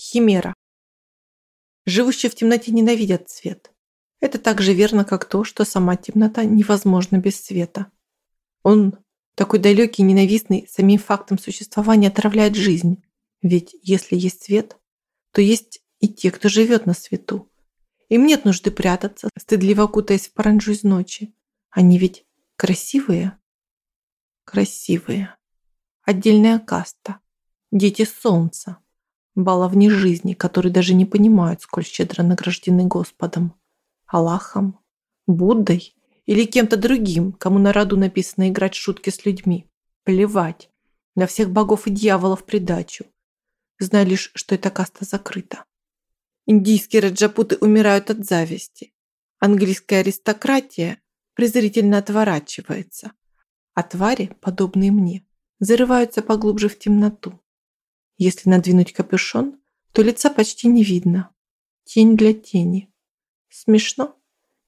Химера. Живущие в темноте ненавидят свет. Это так же верно, как то, что сама темнота невозможна без света. Он, такой далекий и ненавистный, самим фактом существования отравляет жизнь. Ведь если есть свет, то есть и те, кто живет на свету. Им нет нужды прятаться, стыдливо кутаясь в паранджу из ночи. Они ведь красивые. Красивые. Отдельная каста. Дети солнца. Баловни жизни, которые даже не понимают, сколь щедро награждены Господом. Аллахом, Буддой или кем-то другим, кому на роду написано играть шутки с людьми. Плевать. На всех богов и дьяволов придачу. Знай лишь, что эта каста закрыта. Индийские раджапуты умирают от зависти. Английская аристократия презрительно отворачивается. А твари, подобные мне, зарываются поглубже в темноту. Если надвинуть капюшон, то лица почти не видно. Тень для тени. Смешно.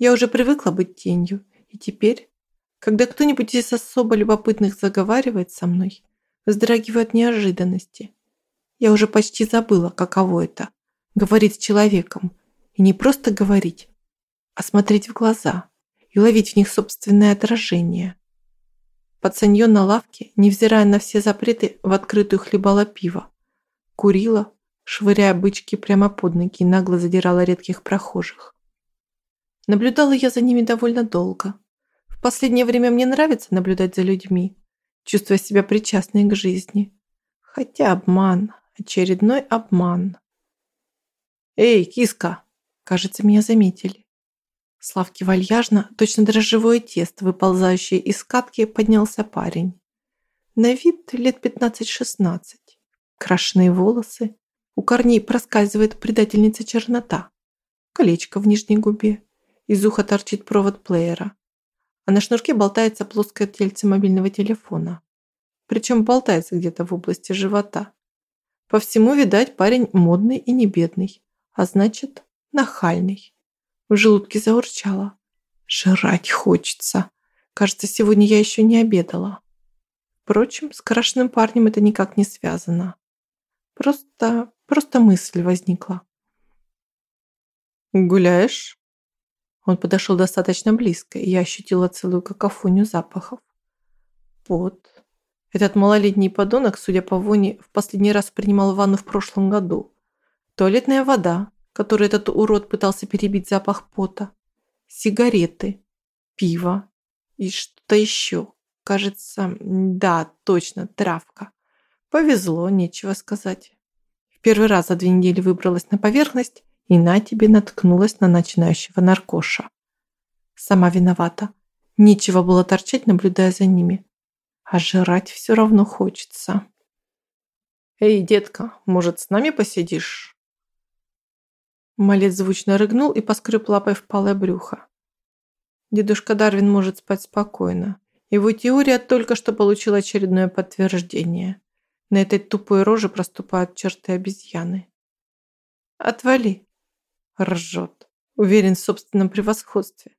Я уже привыкла быть тенью, и теперь, когда кто-нибудь из особо любопытных заговаривает со мной, вздрагиваю от неожиданности. Я уже почти забыла, каково это – говорить с человеком. И не просто говорить, а смотреть в глаза и ловить в них собственное отражение. Пацанье на лавке, невзирая на все запреты, в открытую хлебала пиво. Курила, швыряя бычки прямо под ноги и нагло задирала редких прохожих. Наблюдала я за ними довольно долго. В последнее время мне нравится наблюдать за людьми, чувствуя себя причастной к жизни. Хотя обман, очередной обман. «Эй, киска!» Кажется, меня заметили. Славки вальяжно, точно дрожжевое тесто, выползающее из катки, поднялся парень. На вид лет 15-16 крашеные волосы, у корней проскальзывает предательница чернота, колечко в нижней губе, из уха торчит провод плеера, а на шнурке болтается плоское тельце мобильного телефона. Причем болтается где-то в области живота. По всему, видать, парень модный и не бедный, а значит, нахальный. В желудке заурчало. Жрать хочется. Кажется, сегодня я еще не обедала. Впрочем, с крашенным парнем это никак не связано. Просто, просто мысль возникла. «Гуляешь?» Он подошел достаточно близко, и я ощутила целую какофонию запахов. Пот. Этот малолетний подонок, судя по воне, в последний раз принимал ванну в прошлом году. Туалетная вода, которой этот урод пытался перебить запах пота. Сигареты. Пиво. И что-то еще. Кажется, да, точно, травка. Повезло, нечего сказать. В первый раз за две недели выбралась на поверхность и на тебе наткнулась на начинающего наркоша. Сама виновата. Нечего было торчать, наблюдая за ними. А жрать все равно хочется. «Эй, детка, может, с нами посидишь?» Малец звучно рыгнул и поскреб лапой в палое брюхо. Дедушка Дарвин может спать спокойно. Его теория только что получила очередное подтверждение. На этой тупой роже проступают черты обезьяны. «Отвали!» Ржет. Уверен в собственном превосходстве.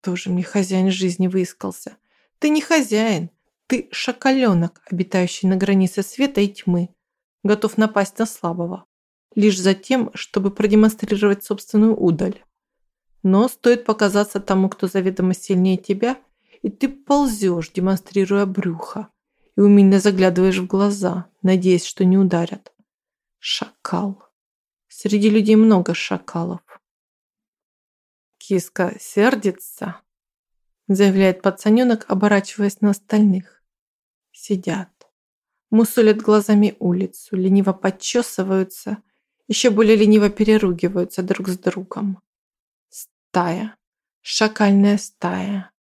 Тоже мне хозяин жизни выискался. Ты не хозяин. Ты шакаленок, обитающий на границе света и тьмы. Готов напасть на слабого. Лишь за тем, чтобы продемонстрировать собственную удаль. Но стоит показаться тому, кто заведомо сильнее тебя, и ты ползешь, демонстрируя брюхо и умильно заглядываешь в глаза, надеясь, что не ударят. Шакал. Среди людей много шакалов. Киска сердится, заявляет пацаненок, оборачиваясь на остальных. Сидят. Мусолят глазами улицу, лениво подчесываются, еще более лениво переругиваются друг с другом. Стая. Шакальная стая.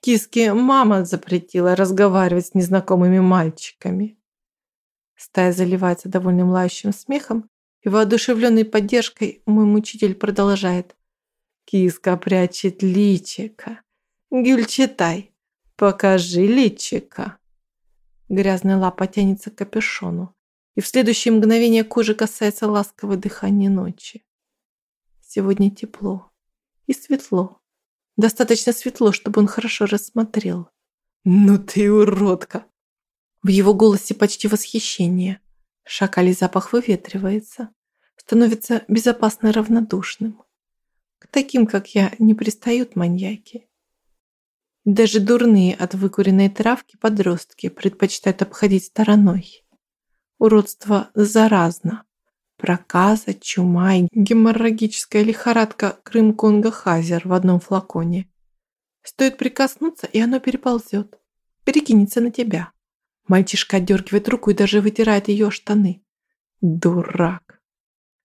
Киске мама запретила разговаривать с незнакомыми мальчиками. Стая заливается довольным лающим смехом, и воодушевленный поддержкой мой мучитель продолжает. Киска прячет личика. Гюльчатай, покажи личика. Грязная лапа тянется к капюшону, и в следующее мгновение кожи касается ласковое дыхание ночи. Сегодня тепло и светло. Достаточно светло, чтобы он хорошо рассмотрел. «Ну ты уродка!» В его голосе почти восхищение. Шакалий запах выветривается, становится безопасно равнодушным. К таким, как я, не пристают маньяки. Даже дурные от выкуренной травки подростки предпочитают обходить стороной. Уродство заразно. Проказа, чума и геморрагическая лихорадка Крым-Конго-Хазер в одном флаконе. Стоит прикоснуться, и оно переползет. Перекинется на тебя. Мальчишка отдергивает руку и даже вытирает ее штаны. Дурак.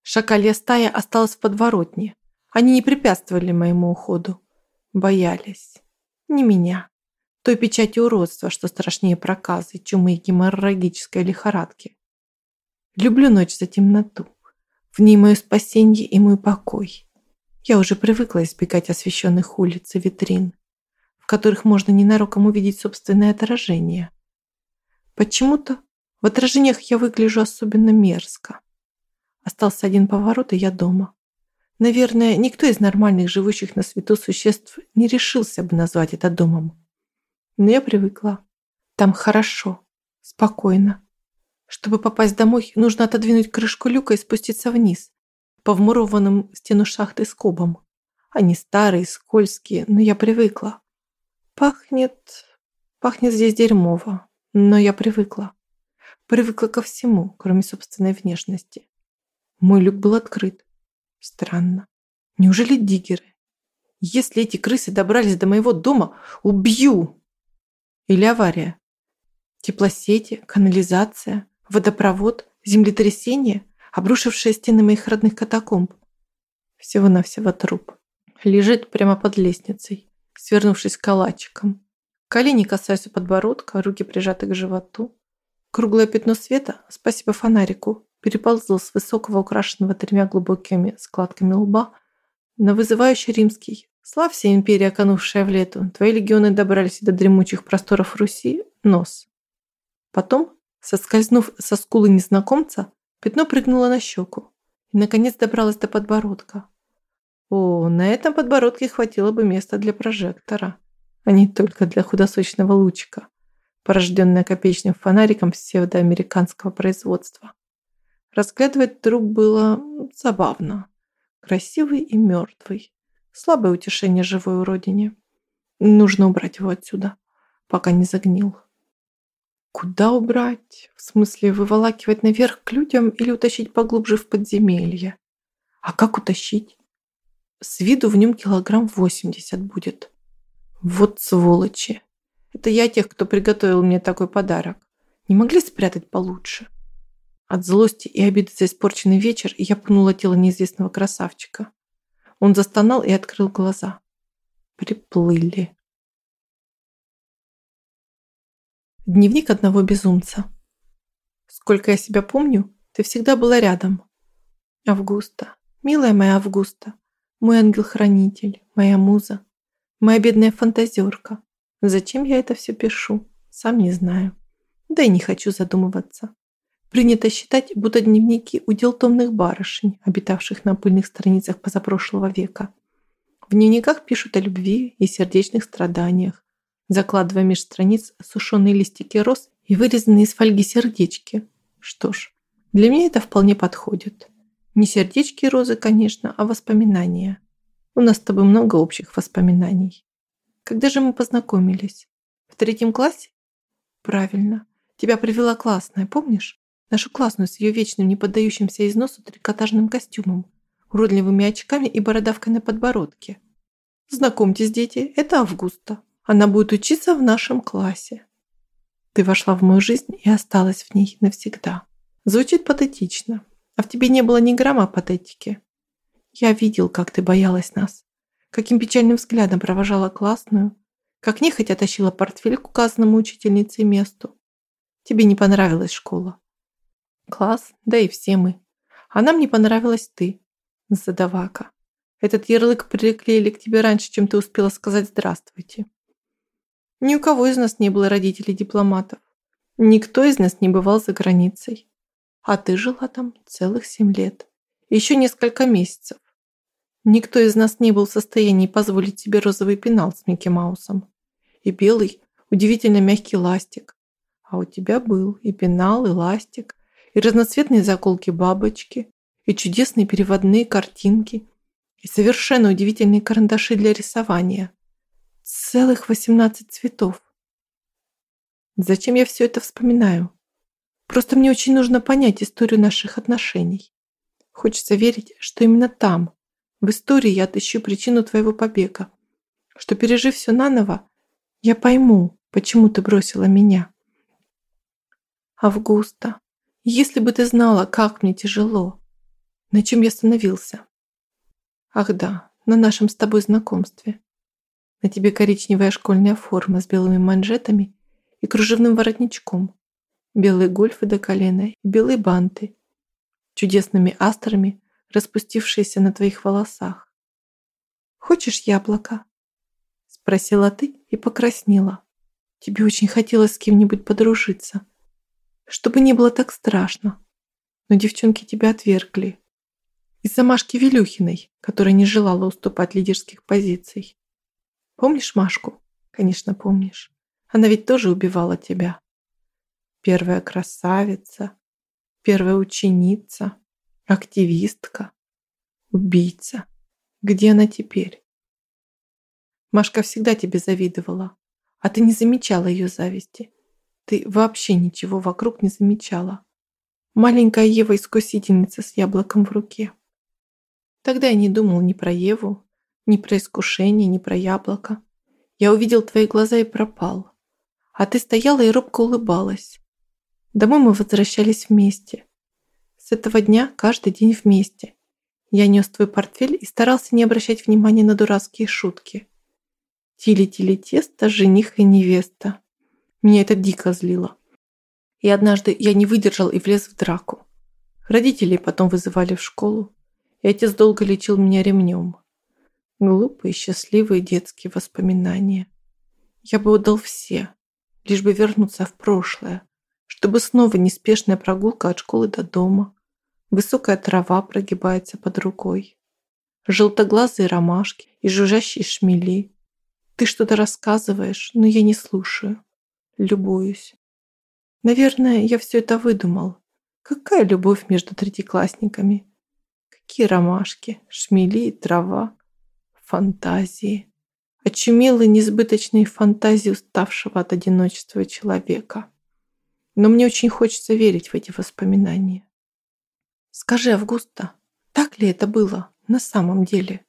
Шакалья стая осталась в подворотне. Они не препятствовали моему уходу. Боялись. Не меня. Той печати уродства, что страшнее проказы, чумы и геморрагической лихорадки. Люблю ночь за темноту. В ней мое спасение и мой покой. Я уже привыкла избегать освещенных улиц и витрин, в которых можно ненароком увидеть собственное отражение. Почему-то в отражениях я выгляжу особенно мерзко. Остался один поворот, и я дома. Наверное, никто из нормальных живущих на свету существ не решился бы назвать это домом. Но я привыкла. Там хорошо, спокойно. Чтобы попасть домой, нужно отодвинуть крышку люка и спуститься вниз, по вмурованным в стену шахты скобам. Они старые, скользкие, но я привыкла. Пахнет... Пахнет здесь дерьмово, но я привыкла. Привыкла ко всему, кроме собственной внешности. Мой люк был открыт. Странно. Неужели диггеры? Если эти крысы добрались до моего дома, убью! Или авария? Теплосети, канализация, водопровод, землетрясение, обрушившее стены моих родных катакомб. Всего-навсего труп. Лежит прямо под лестницей, свернувшись калачиком. Колени касаются подбородка, руки прижаты к животу. Круглое пятно света, спасибо фонарику, переползло с высокого, украшенного тремя глубокими складками лба на вызывающий римский. Славься, империя, оконувшая в лету. Твои легионы добрались до дремучих просторов Руси. Нос. Потом, соскользнув со скулы незнакомца, пятно прыгнуло на щеку и, наконец, добралось до подбородка. О, на этом подбородке хватило бы места для прожектора, а не только для худосочного лучика, порожденная копеечным фонариком псевдоамериканского производства. Разглядывать труп было забавно. Красивый и мертвый. Слабое утешение живой уродине. Нужно убрать его отсюда, пока не загнил. Куда убрать? В смысле, выволакивать наверх к людям или утащить поглубже в подземелье? А как утащить? С виду в нем килограмм 80 будет. Вот сволочи. Это я тех, кто приготовил мне такой подарок. Не могли спрятать получше? От злости и обиды за испорченный вечер я пнула тело неизвестного красавчика. Он застонал и открыл глаза. Приплыли. Дневник одного безумца. Сколько я себя помню, ты всегда была рядом. Августа, милая моя Августа, мой ангел-хранитель, моя муза, моя бедная фантазерка. Зачем я это все пишу, сам не знаю. Да и не хочу задумываться. Принято считать, будто дневники – удел томных барышень, обитавших на пыльных страницах позапрошлого века. В дневниках пишут о любви и сердечных страданиях, закладывая меж страниц сушеные листики роз и вырезанные из фольги сердечки. Что ж, для меня это вполне подходит. Не сердечки и розы, конечно, а воспоминания. У нас с тобой много общих воспоминаний. Когда же мы познакомились? В третьем классе? Правильно. Тебя привела классная, помнишь? Нашу классную с ее вечным, не поддающимся износу трикотажным костюмом, уродливыми очками и бородавкой на подбородке. Знакомьтесь, дети, это Августа. Она будет учиться в нашем классе. Ты вошла в мою жизнь и осталась в ней навсегда. Звучит патетично, а в тебе не было ни грамма патетики. Я видел, как ты боялась нас, каким печальным взглядом провожала классную, как нехотя тащила портфель к указанному учительнице месту. Тебе не понравилась школа. Класс, да и все мы. А нам не понравилась ты, задавака. Этот ярлык приклеили к тебе раньше, чем ты успела сказать «здравствуйте». Ни у кого из нас не было родителей-дипломатов. Никто из нас не бывал за границей. А ты жила там целых семь лет. Еще несколько месяцев. Никто из нас не был в состоянии позволить себе розовый пенал с Микки Маусом. И белый, удивительно мягкий ластик. А у тебя был и пенал, и ластик, и разноцветные заколки бабочки, и чудесные переводные картинки, и совершенно удивительные карандаши для рисования. Целых 18 цветов. Зачем я все это вспоминаю? Просто мне очень нужно понять историю наших отношений. Хочется верить, что именно там, в истории я отыщу причину твоего побега, что, пережив все наново, я пойму, почему ты бросила меня. Августа, если бы ты знала, как мне тяжело, на чем я остановился. Ах да, на нашем с тобой знакомстве. На тебе коричневая школьная форма с белыми манжетами и кружевным воротничком, белые гольфы до колена и белые банты, чудесными астрами, распустившиеся на твоих волосах. «Хочешь яблоко?» Спросила ты и покраснела. Тебе очень хотелось с кем-нибудь подружиться, чтобы не было так страшно. Но девчонки тебя отвергли. Из-за Машки Велюхиной, которая не желала уступать лидерских позиций. Помнишь Машку? Конечно, помнишь. Она ведь тоже убивала тебя. Первая красавица, первая ученица, активистка, убийца. Где она теперь? Машка всегда тебе завидовала, а ты не замечала ее зависти. Ты вообще ничего вокруг не замечала. Маленькая Ева-искусительница с яблоком в руке. Тогда я не думал ни про Еву, ни про искушение, ни про яблоко. Я увидел твои глаза и пропал. А ты стояла и робко улыбалась. Домой мы возвращались вместе. С этого дня каждый день вместе. Я нес твой портфель и старался не обращать внимания на дурацкие шутки. Тили-тили тесто, жених и невеста. Меня это дико злило. И однажды я не выдержал и влез в драку. Родителей потом вызывали в школу, и отец долго лечил меня ремнем. Глупые, счастливые детские воспоминания. Я бы отдал все, лишь бы вернуться в прошлое, чтобы снова неспешная прогулка от школы до дома. Высокая трава прогибается под рукой. Желтоглазые ромашки и жужжащие шмели. Ты что-то рассказываешь, но я не слушаю. Любуюсь. Наверное, я все это выдумал. Какая любовь между третьеклассниками? Какие ромашки, шмели и трава. Фантазии. Очумелые несбыточные фантазии уставшего от одиночества человека. Но мне очень хочется верить в эти воспоминания. Скажи, Августа, так ли это было на самом деле?